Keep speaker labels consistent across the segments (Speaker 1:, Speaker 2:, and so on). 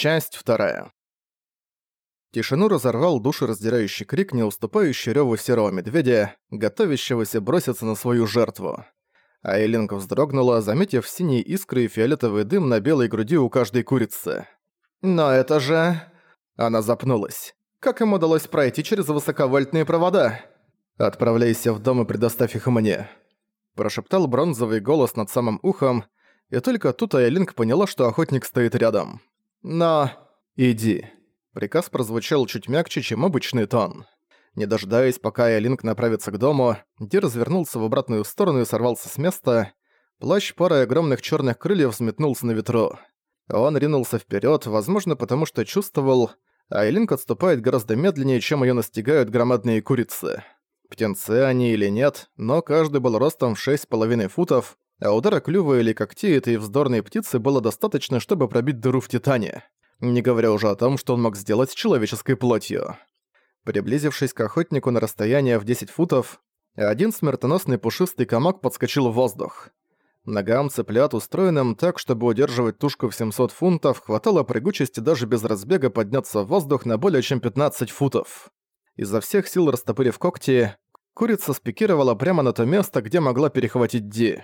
Speaker 1: Часть вторая. Тишину разорвал душераздирающий крик, не уступающий рёву серого медведя, готовящегося броситься на свою жертву. Айлинг вздрогнула, заметив синие искры и фиолетовый дым на белой груди у каждой курицы. «Но это же...» Она запнулась. «Как им удалось пройти через высоковольтные провода?» «Отправляйся в дом и предоставь их мне», – прошептал бронзовый голос над самым ухом, и только тут Айлинг поняла, что охотник стоит рядом. «Но...» «Иди». Приказ прозвучал чуть мягче, чем обычный тон. Не дожидаясь, пока Айлинг направится к дому, Ди развернулся в обратную сторону и сорвался с места. Плащ парой огромных черных крыльев взметнулся на ветру. Он ринулся вперед, возможно, потому что чувствовал, Айлинг отступает гораздо медленнее, чем ее настигают громадные курицы. Птенцы они или нет, но каждый был ростом в шесть с половиной футов, а удара клюва или когтей этой вздорной птицы было достаточно, чтобы пробить дыру в Титане, не говоря уже о том, что он мог сделать с человеческой плотью. Приблизившись к охотнику на расстояние в 10 футов, один смертоносный пушистый комок подскочил в воздух. Ногам цыплят, устроенным так, чтобы удерживать тушку в 700 фунтов, хватало прыгучести даже без разбега подняться в воздух на более чем 15 футов. Изо всех сил растопырив когти, курица спикировала прямо на то место, где могла перехватить Ди.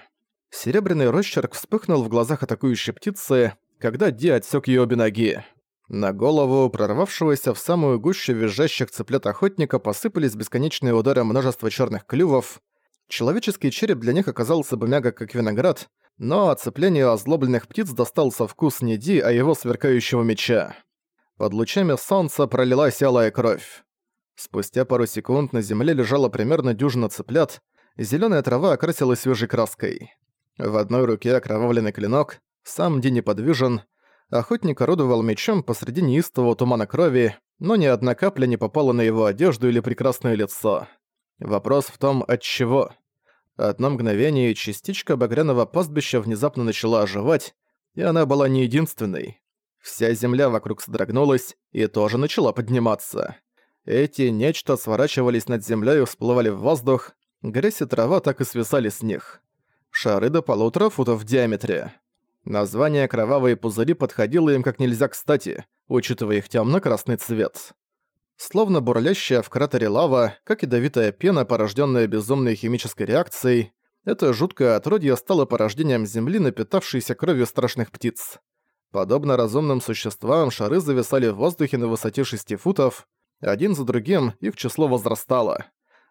Speaker 1: Серебряный росчерк вспыхнул в глазах атакующей птицы, когда Ди отсек ее обе ноги. На голову прорвавшегося в самую гущу визжащих цыплят охотника посыпались бесконечные удары множества черных клювов. Человеческий череп для них оказался бы мягок, как виноград, но оцеплению озлобленных птиц достался вкус не Ди, а его сверкающего меча. Под лучами солнца пролилась алая кровь. Спустя пару секунд на земле лежала примерно дюжина цыплят, зеленая трава окрасилась свежей краской. В одной руке окровавленный клинок, сам Ди неподвижен, охотник орудовал мечом посреди неистового тумана крови, но ни одна капля не попала на его одежду или прекрасное лицо. Вопрос в том, от чего. Одно мгновение частичка багряного пастбища внезапно начала оживать, и она была не единственной. Вся земля вокруг содрогнулась и тоже начала подниматься. Эти нечто сворачивались над землей и всплывали в воздух, грязь и трава так и свисали с них шары до полутора футов в диаметре. Название «Кровавые пузыри» подходило им как нельзя кстати, учитывая их темно-красный цвет. Словно бурлящая в кратере лава, как ядовитая пена, порожденная безумной химической реакцией, это жуткое отродье стало порождением Земли, напитавшейся кровью страшных птиц. Подобно разумным существам, шары зависали в воздухе на высоте 6 футов, один за другим их число возрастало.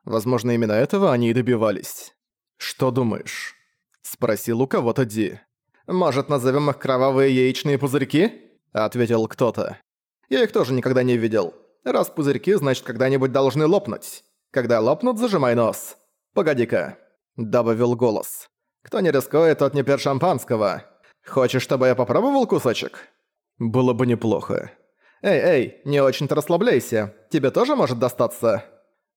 Speaker 1: Возможно, именно этого они и добивались. Что думаешь? Спросил у кого-то Ди. «Может, назовем их кровавые яичные пузырьки?» Ответил кто-то. «Я их тоже никогда не видел. Раз пузырьки, значит, когда-нибудь должны лопнуть. Когда лопнут, зажимай нос. Погоди-ка», добавил голос. «Кто не рискует, тот не пьет шампанского. Хочешь, чтобы я попробовал кусочек?» «Было бы неплохо». «Эй, эй, не очень-то расслабляйся. Тебе тоже может достаться?»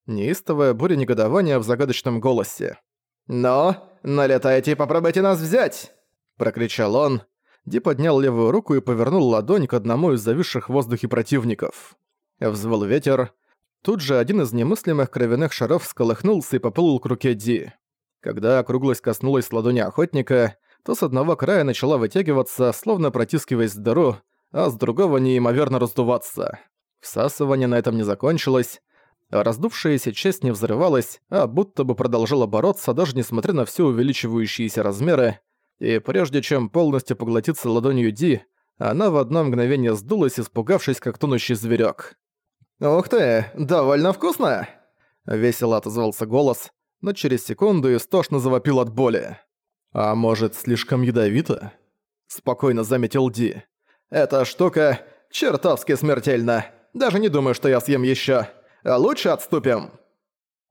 Speaker 1: Неистовая буря негодования в загадочном голосе. «Но, налетайте и попробуйте нас взять!» Прокричал он. Ди поднял левую руку и повернул ладонь к одному из зависших в воздухе противников. Взвыл ветер. Тут же один из немыслимых кровяных шаров сколыхнулся и поплыл к руке Ди. Когда округлость коснулась ладони охотника, то с одного края начала вытягиваться, словно протискиваясь в дыру, а с другого неимоверно раздуваться. Всасывание на этом не закончилось, Раздувшаяся часть не взрывалась, а будто бы продолжала бороться, даже несмотря на все увеличивающиеся размеры, и прежде чем полностью поглотиться ладонью Ди, она в одно мгновение сдулась, испугавшись, как тонущий зверек. «Ух ты, довольно вкусно!» Весело отозвался голос, но через секунду истошно завопил от боли. «А может, слишком ядовито?» Спокойно заметил Ди. «Эта штука чертовски смертельна. Даже не думаю, что я съем еще. А лучше отступим!»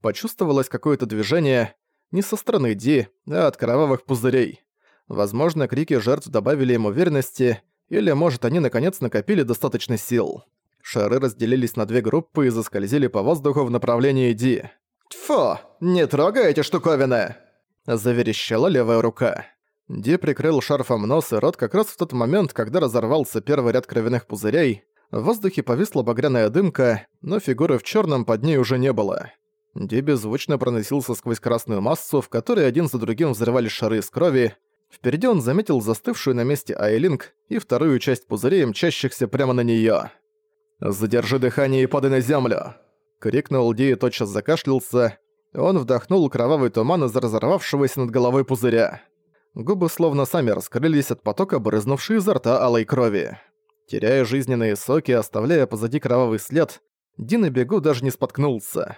Speaker 1: Почувствовалось какое-то движение не со стороны Ди, а от кровавых пузырей. Возможно, крики жертв добавили им уверенности, или, может, они наконец накопили достаточно сил. Шары разделились на две группы и заскользили по воздуху в направлении Ди. «Тьфу! Не трогай эти штуковины!» Заверещала левая рука. Ди прикрыл шарфом нос и рот как раз в тот момент, когда разорвался первый ряд кровяных пузырей, в воздухе повисла багряная дымка, но фигуры в черном под ней уже не было. Ди беззвучно проносился сквозь красную массу, в которой один за другим взрывались шары из крови, Впереди он заметил застывшую на месте Айлинг и вторую часть пузырей, мчащихся прямо на неё. «Задержи дыхание и падай на землю!» — крикнул Ди и тотчас закашлялся. Он вдохнул кровавый туман из разорвавшегося над головой пузыря. Губы словно сами раскрылись от потока, брызнувшей изо рта алой крови. Теряя жизненные соки, оставляя позади кровавый след, Ди на бегу даже не споткнулся.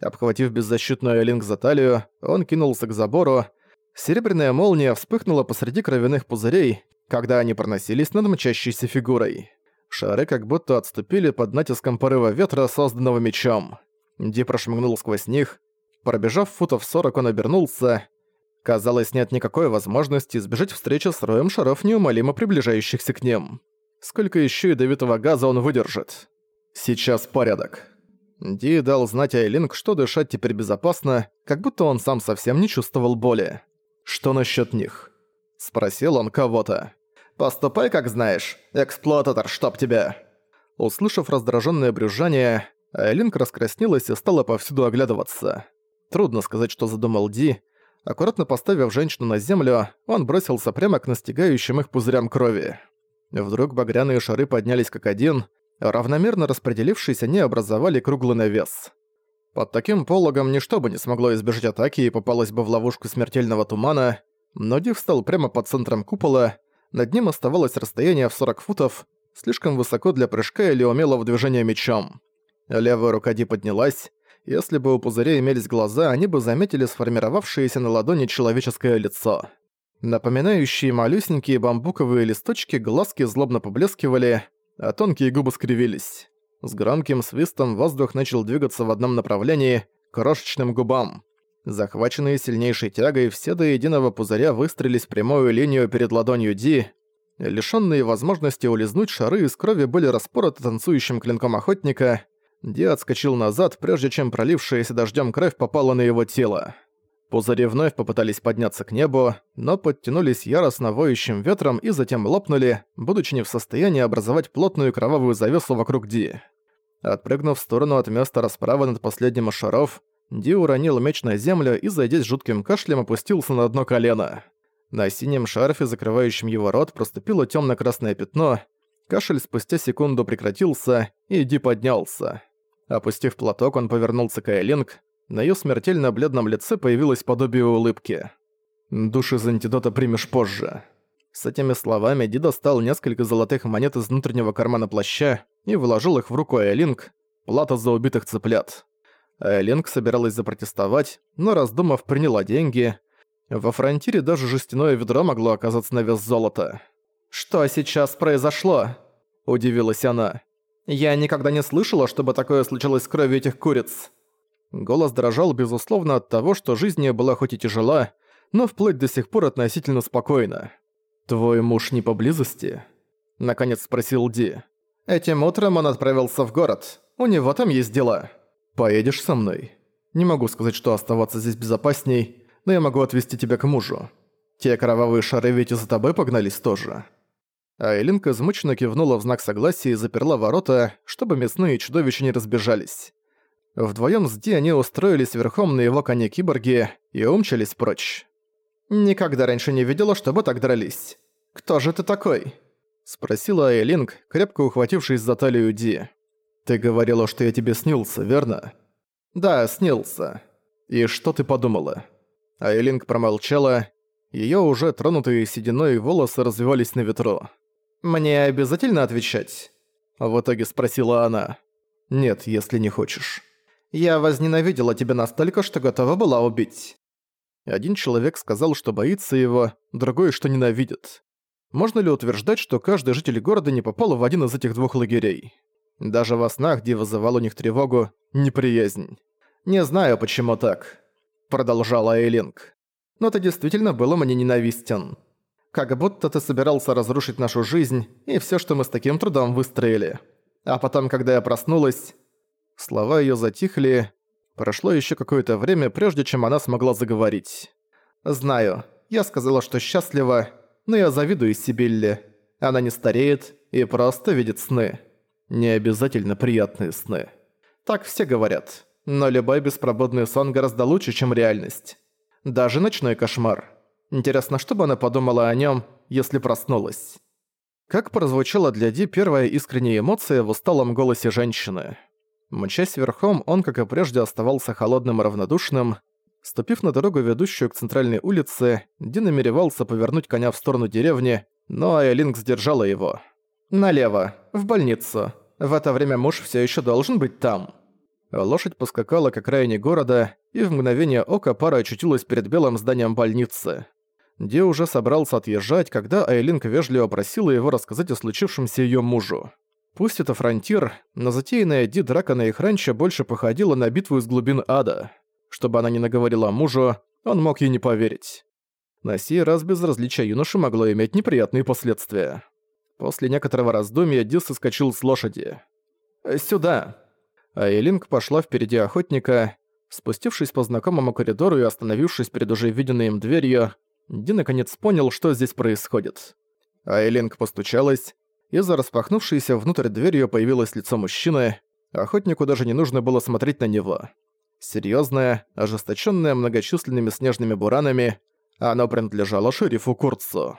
Speaker 1: Обхватив беззащитную Элинг за талию, он кинулся к забору. Серебряная молния вспыхнула посреди кровяных пузырей, когда они проносились над мчащейся фигурой. Шары как будто отступили под натиском порыва ветра, созданного мечом. Ди прошмыгнул сквозь них. Пробежав футов сорок, он обернулся. Казалось, нет никакой возможности избежать встречи с роем шаров, неумолимо приближающихся к ним. Сколько еще ядовитого газа он выдержит? Сейчас порядок. Ди дал знать Айлинг, что дышать теперь безопасно, как будто он сам совсем не чувствовал боли. «Что насчет них?» Спросил он кого-то. «Поступай, как знаешь, эксплуататор, чтоб тебя!» Услышав раздраженное брюзжание, Айлинг раскраснелась и стала повсюду оглядываться. Трудно сказать, что задумал Ди. Аккуратно поставив женщину на землю, он бросился прямо к настигающим их пузырям крови. Вдруг багряные шары поднялись как один, равномерно распределившись, они образовали круглый навес. Под таким пологом ничто бы не смогло избежать атаки и попалось бы в ловушку смертельного тумана, но Ди встал прямо под центром купола, над ним оставалось расстояние в 40 футов, слишком высоко для прыжка или умелого движения мечом. Левая рука Ди поднялась, если бы у пузыря имелись глаза, они бы заметили сформировавшееся на ладони человеческое лицо. Напоминающие малюсенькие бамбуковые листочки глазки злобно поблескивали, а тонкие губы скривились. С громким свистом воздух начал двигаться в одном направлении, крошечным губам. Захваченные сильнейшей тягой, все до единого пузыря выстрелились в прямую линию перед ладонью Ди. Лишённые возможности улизнуть шары из крови были распороты танцующим клинком охотника. Ди отскочил назад, прежде чем пролившаяся дождём кровь попала на его тело. Пузыри вновь попытались подняться к небу, но подтянулись яростно воющим ветром и затем лопнули, будучи не в состоянии образовать плотную кровавую завесу вокруг Ди. Отпрыгнув в сторону от места расправы над последним из шаров, Ди уронил меч на землю и, зайдя с жутким кашлем, опустился на одно колено. На синем шарфе, закрывающем его рот, проступило темно красное пятно. Кашель спустя секунду прекратился, и Ди поднялся. Опустив платок, он повернулся к Айлинг, на её смертельно бледном лице появилось подобие улыбки. «Душ из антидота примешь позже». С этими словами Ди достал несколько золотых монет из внутреннего кармана плаща и вложил их в руку Айлинг, плата за убитых цыплят. Айлинг собиралась запротестовать, но раздумав, приняла деньги. Во фронтире даже жестяное ведро могло оказаться на вес золота. «Что сейчас произошло?» – удивилась она. «Я никогда не слышала, чтобы такое случилось с кровью этих куриц». Голос дрожал, безусловно, от того, что жизнь ее была хоть и тяжела, но вплоть до сих пор относительно спокойна. «Твой муж не поблизости?» — наконец спросил Ди. «Этим утром он отправился в город. У него там есть дела. Поедешь со мной? Не могу сказать, что оставаться здесь безопасней, но я могу отвезти тебя к мужу. Те кровавые шары ведь и за тобой погнались тоже». Айлинка измученно кивнула в знак согласия и заперла ворота, чтобы мясные чудовища не разбежались. Вдвоем с Ди они устроились верхом на его коне-киборге и умчались прочь. «Никогда раньше не видела, чтобы так дрались. Кто же ты такой?» Спросила Айлинг, крепко ухватившись за талию Ди. «Ты говорила, что я тебе снился, верно?» «Да, снился. И что ты подумала?» Айлинг промолчала. Её уже тронутые сединой волосы развивались на ветру. «Мне обязательно отвечать?» В итоге спросила она. «Нет, если не хочешь». Я возненавидела тебя настолько, что готова была убить». Один человек сказал, что боится его, другой, что ненавидит. Можно ли утверждать, что каждый житель города не попал в один из этих двух лагерей? Даже во снах, где вызывал у них тревогу, неприязнь. «Не знаю, почему так», — продолжала Эйлинг. «Но ты действительно был мне ненавистен. Как будто ты собирался разрушить нашу жизнь и все, что мы с таким трудом выстроили. А потом, когда я проснулась, Слова её затихли. Прошло ещё какое-то время, прежде чем она смогла заговорить. «Знаю, я сказала, что счастлива, но я завидую Сибилле. Она не стареет и просто видит сны. Не обязательно приятные сны. Так все говорят. Но любой беспробудный сон гораздо лучше, чем реальность. Даже ночной кошмар. Интересно, что бы она подумала о нем, если проснулась? Как прозвучала для Ди первая искренняя эмоция в усталом голосе женщины. Мчась верхом, он, как и прежде, оставался холодным и равнодушным. Ступив на дорогу, ведущую к центральной улице, Ди намеревался повернуть коня в сторону деревни, но Айлинг сдержала его. «Налево, в больницу. В это время муж все еще должен быть там». Лошадь поскакала к окраине города, и в мгновение ока пара очутилась перед белым зданием больницы. Ди уже собрался отъезжать, когда Айлинг вежливо просила его рассказать о случившемся ее мужу. Пусть это фронтир, но затеянная Ди драка на их ранчо больше походила на битву из глубин ада. Чтобы она не наговорила мужу, он мог ей не поверить. На сей раз безразличие юноши могло иметь неприятные последствия. После некоторого раздумья Ди соскочил с лошади. «Сюда!» А Элинг пошла впереди охотника. Спустившись по знакомому коридору и остановившись перед уже виденной им дверью, Ди наконец понял, что здесь происходит. Айлинг постучалась, и за распахнувшейся внутрь дверью появилось лицо мужчины. Охотнику даже не нужно было смотреть на него. Серьёзное, ожесточённое многочисленными снежными буранами, оно принадлежало шерифу Курцу.